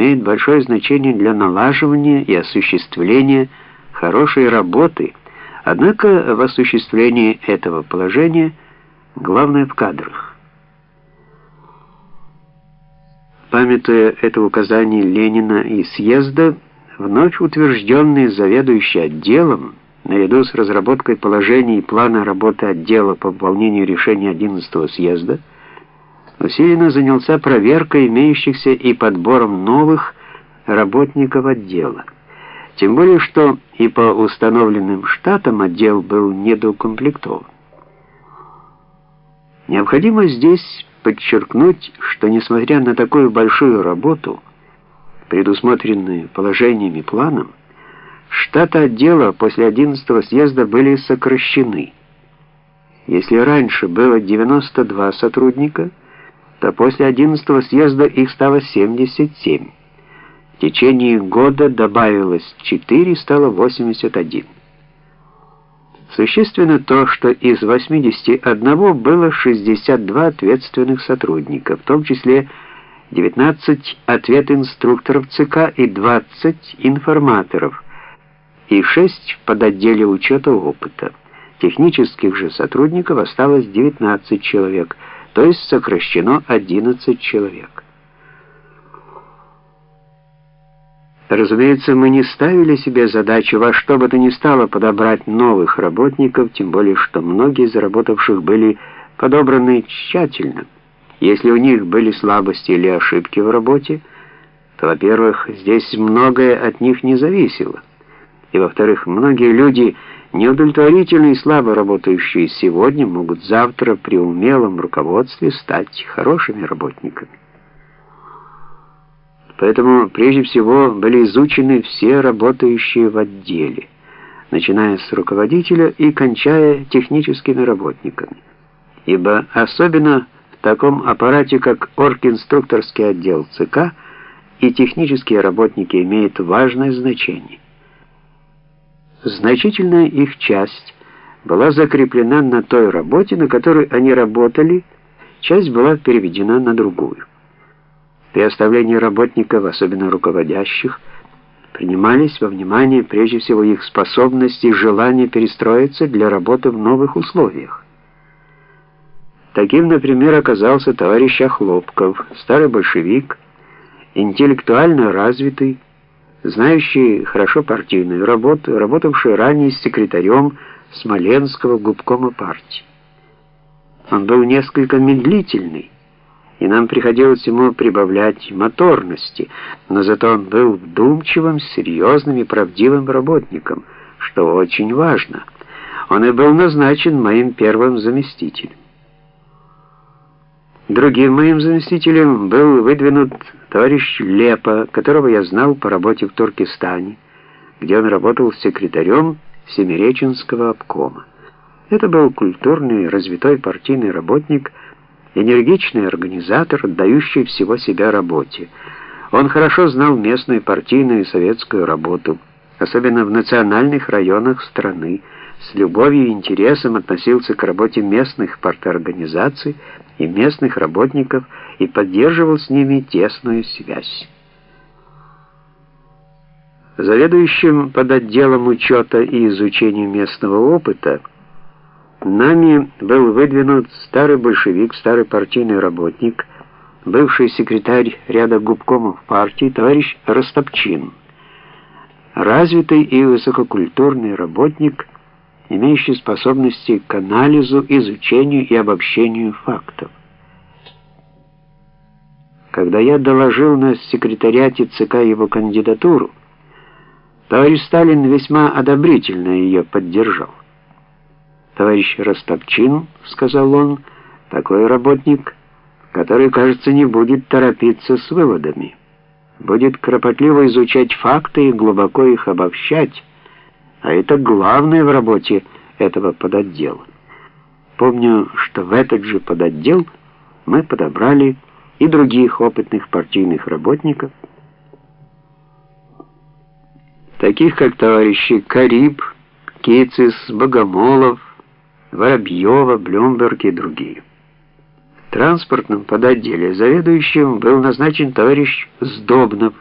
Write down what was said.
имеет большое значение для налаживания и осуществления хорошей работы, однако в осуществлении этого положения главное в кадрах. Памятуя это указание Ленина и съезда, вновь утвержденный заведующий отделом, наряду с разработкой положений и плана работы отдела по выполнению решения 11-го съезда, усиленно занялся проверкой имеющихся и подбором новых работников отдела. Тем более, что и по установленным штатам отдел был недоукомплектован. Необходимо здесь подчеркнуть, что несмотря на такую большую работу, предусмотренную положением и планом, штаты отдела после 11 съезда были сокращены. Если раньше было 92 сотрудника, то после 11 съезда их стало 77. В течение года добавилось 4, стало 81. Существенно то, что из 81 было 62 ответственных сотрудника, в том числе 19 ответ-инструкторов ЦК и 20 информаторов, и 6 в подотделе учета опыта. Технических же сотрудников осталось 19 человек – то есть сокращено 11 человек. Разумеется, мы не ставили себе задачу во что бы то ни стало подобрать новых работников, тем более что многие из работавших были подобраны тщательно. Если у них были слабости или ошибки в работе, то, во-первых, здесь многое от них не зависело, и, во-вторых, многие люди Неудовлетворительные и слабо работающие сегодня могут завтра при умелом руководстве стать хорошими работниками. Поэтому прежде всего были изучены все работающие в отделе, начиная с руководителя и кончая техническими работниками. Ибо особенно в таком аппарате, как оргинструкторский отдел ЦК, и технические работники имеют важное значение. Значительная их часть была закреплена на той работе, на которой они работали, часть была переведена на другую. При оставлении работников, особенно руководящих, принимались во внимание прежде всего их способности и желание перестроиться для работы в новых условиях. Таким, например, оказался товарищ Охлопков, старый большевик, интеллектуально развитый, знающий хорошо партийную работу, работавший ранее секретарем Смоленского губкома партии. Он был несколько медлительный, и нам приходилось ему прибавлять моторности, но зато он был вдумчивым, серьезным и правдивым работником, что очень важно. Он и был назначен моим первым заместителем. Другим моим заместителем был выдвинут товарищ Лепа, которого я знал по работе в Туркестане, где он работал секретарем Семиреченского обкома. Это был культурный, развитой партийный работник, энергичный организатор, отдающий всего себя работе. Он хорошо знал местную партийную и советскую работу, особенно в национальных районах страны, с любовью и интересом относился к работе местных парторганизаций и местных работников и поддерживал с ними тесную связь. Заведующим под отделом учета и изучения местного опыта нами был выдвинут старый большевик, старый партийный работник, бывший секретарь ряда губкомов партии, товарищ Ростопчин, развитый и высококультурный работник – имеющий способности к анализу, изучению и обобщению фактов. Когда я доложил на секретариате ЦК его кандидатуру, товарищ Сталин весьма одобрительно ее поддержал. «Товарищ Ростопчин», — сказал он, — «такой работник, который, кажется, не будет торопиться с выводами, будет кропотливо изучать факты и глубоко их обобщать, а это главное в работе этого подотдела. Помню, что в этот же подотдел мы подобрали и других опытных партийных работников, таких как товарищи Кариб, Кицис, Богомолов, Воробьева, Блюмберг и другие. В транспортном подотделе заведующим был назначен товарищ Сдобнов,